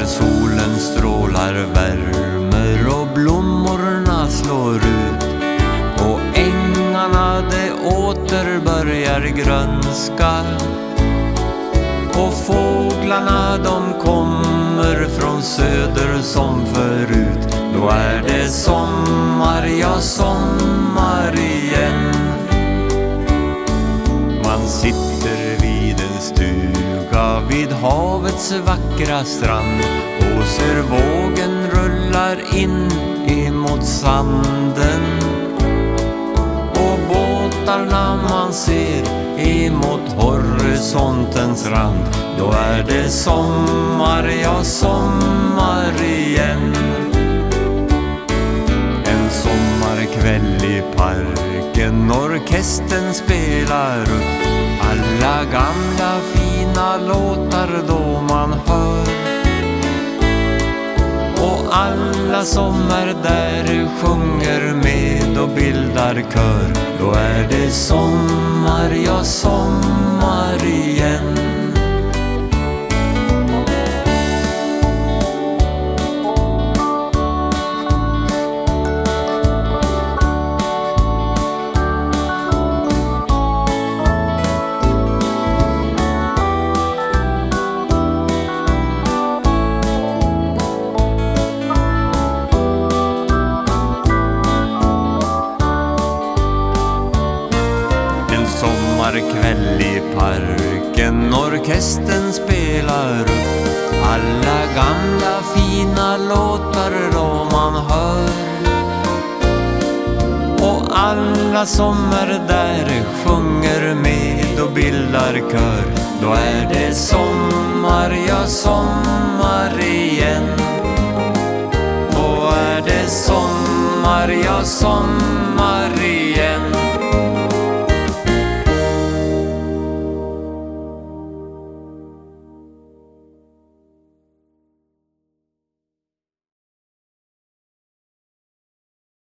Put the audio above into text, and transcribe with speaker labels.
Speaker 1: När solen strålar värmer och blommorna slår ut och ängarna det åter börjar grönska och fåglarna de kommer från söder som förut. Då är det sommar, ja sommar sitter vid en stuga vid havets vackra strand. Och ser vågen rullar in emot sanden. Och båtarna man ser emot horisontens rand. Då är det sommar, ja sommar igen. Kväll i parken, orkestern spelar upp alla gamla fina låtar då man hör. Och alla som är där sjunger med och bildar kör. Då är det sommar, ja sommar igen sommarkväll i parken, orkestern spelar upp alla gamla fina låtar då man hör. Och alla som är där sjunger med och bildar kör. Då är det sommar, ja sommar igen. Då är det sommar, ja sommar igen